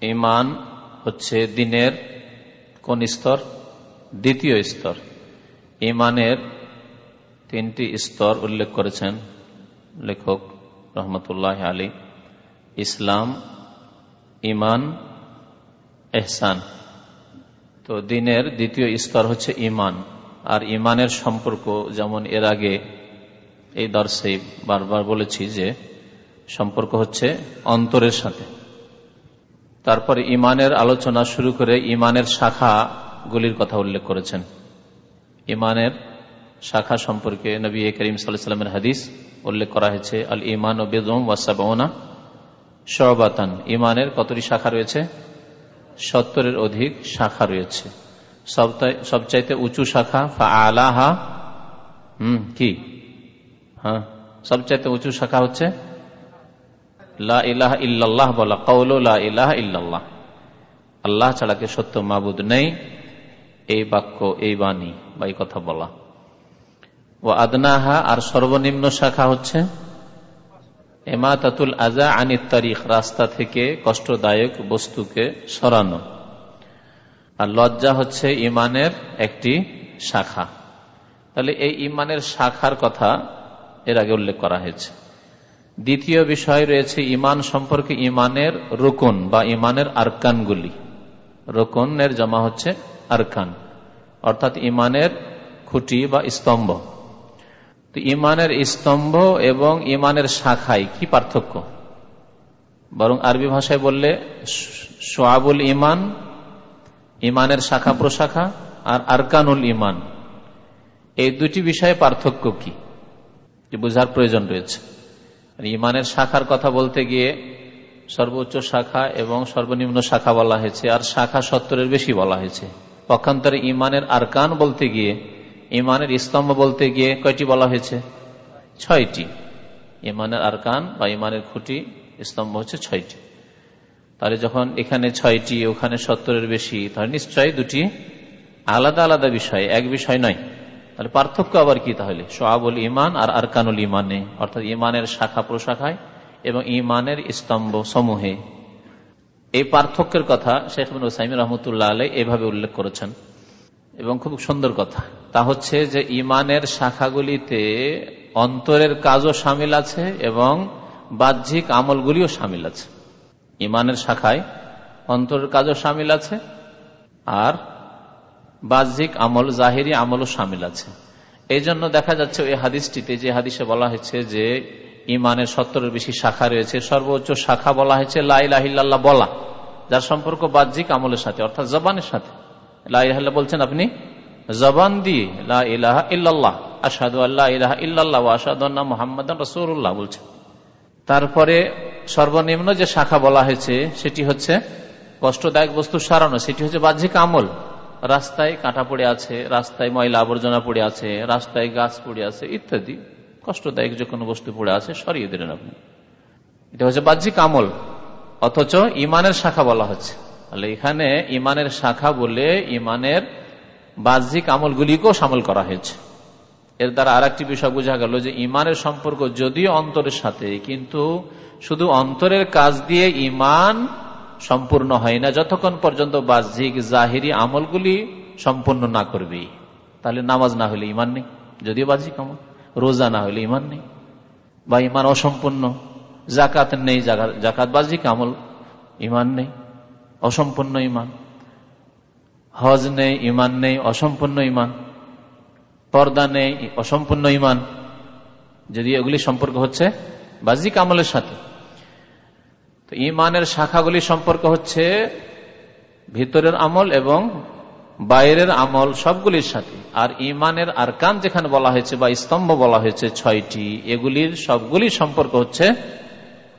ইমান হচ্ছে দিনের কোন স্তর? দ্বিতীয় স্তর। ইমানের তিনটি স্তর উল্লেখ করেছেন লেখক রহমতুল্লাহ আলী। ইসলাম, ইমান, এহসান। তো দিনের দ্বিতীয় স্তর হচ্ছে ইমান। আর ইমানের সম্পর্ক যেমন এর আগে এই দর্শে বারবার বলেছি যে সম্পর্ক হচ্ছে অন্তরের সাথে। তারপরে ইমানের আলোচনা শুরু করে ইমানের শাখা গুলির কথা উল্লেখ করেছেন। ইমানের শাখা সম্পর্কে নবী করিম সাল্লামের হাদিস উল্লেখ করা হয়েছে, আল ইমান ও বেদম ওয়াসাবনা সবাতান ইমানের কতটি শাখা রয়েছে? সত্তরের অধিক শাখা রয়েছে। সবচাইতে উঁচু শাখা ফা আলাহা হম, কি? হ্যাঁ সবচাইতে উঁচু শাখা হচ্ছে লা ইলাহা ইল্লাল্লাহ বলা কৌল লা ইলাহা ইল্লাল্লাহ। আল্লাহ ছাড়াকে সত্য মাবুদ নেই। এই বাক্য, এই বাণী বা এই কথা বলা। ও আদনাহা, আর সর্বনিম্ন শাখা হচ্ছে এমাতাতুল আজা আনিত তারিখ, রাস্তা থেকে কষ্টদায়ক বস্তুকে সরানো। আর লজ্জা হচ্ছে ইমানের একটি শাখা। তাহলে এই ইমানের শাখার কথা এর আগে উল্লেখ করা হয়েছে। দ্বিতীয় বিষয় রয়েছে ইমান সম্পর্কে ইমানের রোকন বা ইমানের আরকানগুলি। রোকনের জমা হচ্ছে আরকান, অর্থাৎ ইমানের খুঁটি বা স্তম্ভ। তো ইমানের স্তম্ভ এবং ইমানের শাখায় কি পার্থক্য? বরং আরবি ভাষায় বললে সোয়াবুল ইমান ইমানের শাখা প্রশাখা আর আরকানুল ইমান এই দুটি বিষয়ে পার্থক্য কি? বোঝার প্রয়োজন রয়েছে। ইমানের শাখার কথা বলতে গিয়ে সর্বোচ্চ শাখা এবং সর্বনিম্ন শাখা বলা হয়েছে, আর শাখা সত্তরের বেশি বলা হয়েছে। পক্ষান্তরে ইমানের আরকান বলতে গিয়ে, ইমানের স্তম্ভ বলতে গিয়ে কয়টি বলা হয়েছে? ছয়টি। ইমানের আরকান বা ইমানের খুঁটি, স্তম্ভ হচ্ছে ছয়টি। তাহলে যখন এখানে ছয়টি, ওখানে সত্তরের বেশি, তাহলে নিশ্চয়ই দুটি আলাদা আলাদা বিষয়, এক বিষয় নয়। তাহলে পার্থক্য আবার কি তাহলে? সোয়াবুল ইমান আর আরকানুল ইমানে অর্থাৎ ইমানের শাখা প্রশাখায় এবং ইমানের স্তম্ভ সমূহে। এই পার্থক্যের কথা শেখ সাইমি রহমতুল্লাহ আলাই এভাবে উল্লেখ করেছেন এবং খুব সুন্দর কথা। তা হচ্ছে যে ইমানের শাখাগুলিতে অন্তরের কাজও সামিল আছে এবং বাহ্যিক আমলগুলিও সামিল আছে। ইমানের শাখায় অন্তরের কাজও সামিল আছে আর বাহ্যিক আমল, জাহেরি আমলও সামিল আছে। এই জন্য দেখা যাচ্ছে ওই হাদিসটিতে যে হাদিসে বলা হয়েছে যে, ইমানের সত্তরের বেশি শাখা রয়েছে, সর্বোচ্চ শাখা বলা হয়েছে লাইলাহিল্লাহ বলা, যার সম্পর্ক বাহ্যিক আমলের সাথে, অর্থাৎ জবানের সাথে। লাইলাহ বলছেন আপনি? জবান দিয়ে লাহ ইল্লাল্লাহ আসাদু আল্লাহ ইলাহা ইল্লাল্লাহ আসাদুল্লাহ মোহাম্মদ রসুল্লাহ বলছেন তারপরে সর্বনিম্ন যে শাখা বলা হয়েছে, সেটি হচ্ছে কষ্টদায়ক বস্তু সারানো, সেটি হচ্ছে বাহ্যিক আমল। রাস্তায় কাঁটা পড়ে আছে, রাস্তায় ময়লা আবর্জনা পড়ে আছে, রাস্তায় গাছ পড়ে আছে, ইত্যাদি। কষ্টদায়ক যে কোনো বস্তু পড়ে আছে, সরিয়ে দিলেন আপনি। এটা হচ্ছে বাহ্যিক আমল, অথচ ইমানের শাখা বলা হচ্ছে। তাহলে এখানে ইমানের শাখা বলে ইমানের বাহ্যিক আমলগুলিকেও সামল করা হয়েছে। এর দ্বারা আর একটি বিষয় বোঝা গেল যে ইমানের সম্পর্ক যদিও অন্তরের সাথে, কিন্তু শুধু অন্তরের কাজ দিয়ে ইমান সম্পূর্ণ হয় না। যতক্ষণ পর্যন্ত বাহ্যিক, জাহিরি আমলগুলি সম্পূর্ণ না করবে, তাহলে নামাজ না হলে ইমান নেই। যদিও বাহ্যিক আমল, রোজা না হলে ইমান নেই। বা ইমান অসম্পূর্ণ জাকাত নেই জাকাত বাহ্যিক আমল, ইমান নেই, অসম্পূর্ণ ইমান। হজ নেই, ইমান নেই, অসম্পূর্ণ ইমান। পর্দা নেই, অসম্পূর্ণ ইমান। যদি এগুলি সম্পর্ক হচ্ছে বাজিক আমলের সাথে তো ইমানের শাখাগুলি সম্পর্ক হচ্ছে ভিতরের আমল এবং বাইরের আমল সবগুলির সাথে। আর ইমানের আরকান যেখানে বলা হয়েছে বা স্তম্ভ বলা হয়েছে ছয়টি, এগুলির সবগুলি সম্পর্ক হচ্ছে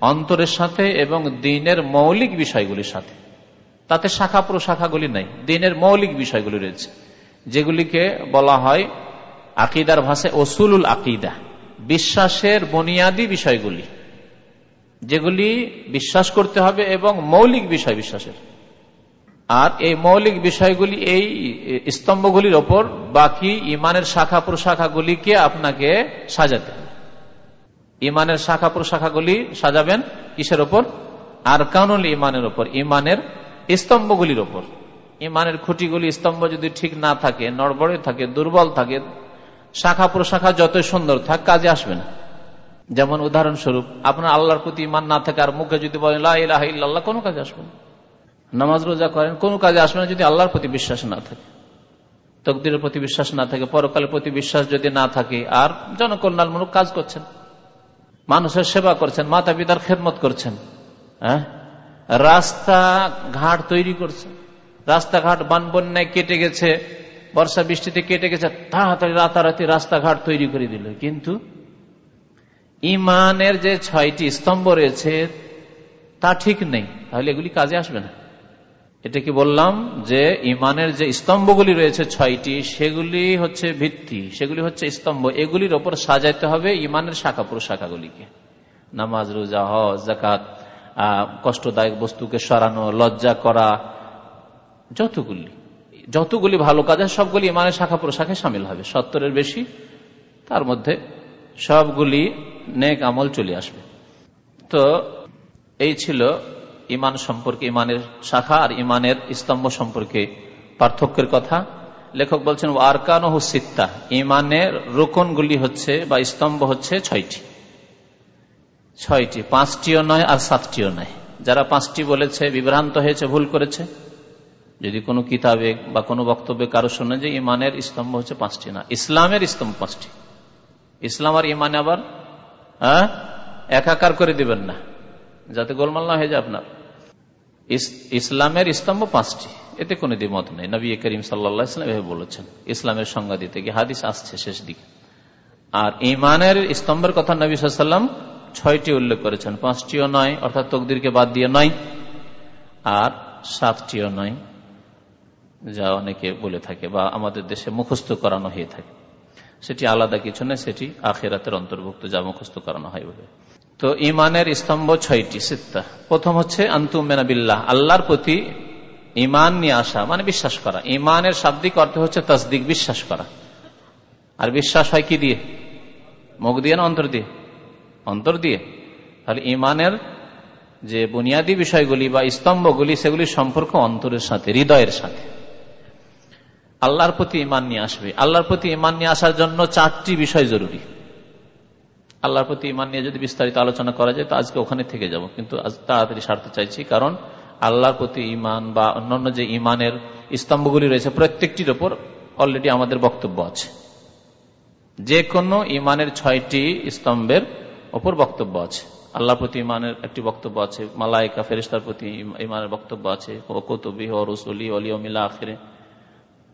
অন্তরের সাথে এবং দিনের মৌলিক বিষয়গুলির সাথে। তাতে শাখা প্রশাখাগুলি নাই, দিনের মৌলিক বিষয়গুলি রয়েছে, যেগুলিকে বলা হয় আকিদার ভাষায় ওসুলুল আকিদা, বিশ্বাসের বুনিয়াদী বিষয়গুলি। যেগুলি বিশ্বাস করতে হবে এবং মৌলিক বিষয় বিশ্বাসের। আর এই মৌলিক বিষয়গুলি, এই স্তম্ভগুলির ওপর বাকি ইমানের শাখা প্রশাখাগুলিকে আপনাকে সাজাতে হবে। ইমানের শাখা প্রশাখাগুলি সাজাবেন কিসের ওপর? আর কানুল ইমানের ওপর, ইমানের স্তম্ভগুলির ওপর। ইমানের খুঁটিগুলি, স্তম্ভ যদি ঠিক না থাকে, নড়বড়ে থাকে, দুর্বল থাকে, শাখা প্রশাখা যত সুন্দর থাক, কাজে আসবে না। যেমন উদাহরণস্বরূপ, আপনার আল্লাহর প্রতি ইমান না থাকে আর মুখে যদি বলেন লাহ কোনো কাজে আসবে না। নামাজ রোজা করেন, কোনো কাজে আসবে না যদি আল্লাহর প্রতি বিশ্বাস না থাকে। তকদিরের প্রতি বিশ্বাস না থাকে, পরকালের প্রতি বিশ্বাস যদি না থাকে, আর জনকল্যাণমূলক কাজ করছেন। মানুষের সেবা করছেন মাতা পিতার খেদমত করছেন হ্যাঁ? রাস্তা ঘাট তৈরি করছে রাস্তাঘাট বান বন্যায় কেটে গেছে, বর্ষা বৃষ্টিতে কেটে গেছে, তাড়াতাড়ি রাতারাতি রাস্তাঘাট তৈরি করে দিল। কিন্তু ইমানের যে ছয়টি স্তম্ভ রয়েছে, তা ঠিক নেই। তাহলে এগুলি কাজে আসবে না। এটা কি বললাম যে, ইমানের যে স্তম্ভগুলি রয়েছে ছয়টি, সেগুলি হচ্ছে ভিত্তি, সেগুলি হচ্ছে স্তম্ভ। এগুলির ওপর সাজাইতে হবে ইমানের শাখা প্রশাখাগুলিকে নামাজ, রোজা, হজ জাকাত কষ্টদায়ক বস্তুকে সরানো, লজ্জা করা, যতগুলি যতগুলি ভালো কাজ সবগুলি ইমানের শাখা প্রশাখায় সামিল হবে। সত্তরের বেশি, তার মধ্যে সবগুলি নেক আমল চলে আসবে। তো এই ছিল ইমান সম্পর্কে ইমানের শাখা আর ইমানের স্তম্ভ সম্পর্কে পার্থক্যের কথা। লেখক বলছেন আরকান ও সিত্তা ইমানের রোকনগুলি হচ্ছে বা স্তম্ভ হচ্ছে ছয়টি। ছয়টি, পাঁচটিও নয় আর সাতটিও নয়। যারা পাঁচটি বলেছে, বিভ্রান্ত হয়েছে, ভুল করেছে, যদি কোনো কিতাবে বা কোনো বক্তব্যে কারও শোনে যে ইমানের স্তম্ভ হচ্ছে পাঁচটি না, ইসলামের স্তম্ভ পাঁচটি। ইসলাম আর ইমানে আবার হ্যাঁ? একাকার করে দিবেন না। যাতে গোলমাল না হয়ে যায় আপনার। ইসলামের স্তম্ভ পাঁচটি। এতে কোনো দ্বিমত নেই। নবী করিম সাল্লা ইসলাম এভাবে বলেছেন। ইসলামের সংজ্ঞা দিতে গিয়ে হাদিস আসছে শেষ দিকে। আর ইমানের স্তম্ভের কথা নবী সাল্লাম ছয়টি উল্লেখ করেছেন। পাঁচটিও নয়, অর্থাৎ তকদিরকে বাদ দিয়ে নয়। আর সাতটিও নয়, যা অনেকে বলে থাকে বা আমাদের দেশে মুখস্থ করানো হয়ে থাকে। সেটি আলাদা কিছু নয়, সেটি আখেরাতের অন্তর্ভুক্ত, যা মুখস্থ করানো হয় বলে। তো ইমানের স্তম্ভ ছয়টি, সিত্তা। প্রথম হচ্ছে আন্তুমেনাবিল্লাহ আল্লাহর প্রতি ইমান নিয়ে আসা মানে বিশ্বাস করা। ইমানের শাব্দিক অর্থ হচ্ছে তসদিক, বিশ্বাস করা। আর বিশ্বাস হয় কি দিয়ে? মুখ দিয়ে না অন্তর দিয়ে? অন্তর দিয়ে। তাহলে ইমানের যে বুনিয়াদী বিষয়গুলি বা স্তম্ভগুলি সেগুলি সম্পর্ক অন্তরের সাথে, হৃদয়ের সাথে। আল্লাহর প্রতি ইমান নিয়ে আসবে। আল্লাহর প্রতি ইমান নিয়ে আসার জন্য চারটি বিষয় জরুরি। আল্লাহর প্রতি ইমান নিয়ে যদি বিস্তারিত আলোচনা করা যায়, তো আজকে ওখানে থেকে যাব। কিন্তু আজ তাড়াতাড়ি সারতে চাইছি, কারণ আল্লাহর প্রতি ইমান বা অন্যান্য যে ইমানের স্তম্ভগুলি রয়েছে, প্রত্যেকটির ওপর অলরেডি আমাদের বক্তব্য আছে। যে কোনো ইমানের ছয়টি স্তম্ভের ওপর বক্তব্য আছে। আল্লাহর প্রতি ইমানের একটি বক্তব্য আছে মালাইকা ফেরিস্তার প্রতি ইমানের বক্তব্য আছে কতবি ও রসুলি অলিয়মিল্লা আখেরে।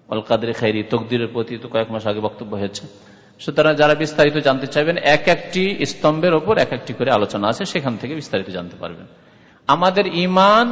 অল কাদের খাইরি তকদিরের প্রতি তো কয়েক মাস আগে বক্তব্য হয়েছে। সুতরাং যারা বিস্তারিত জানতে চাইবেন, এক একটি স্তম্ভের ওপর এক একটি করে আলোচনা আছে, সেখান থেকে বিস্তারিত জানতে পারবেন। আমাদের ইমান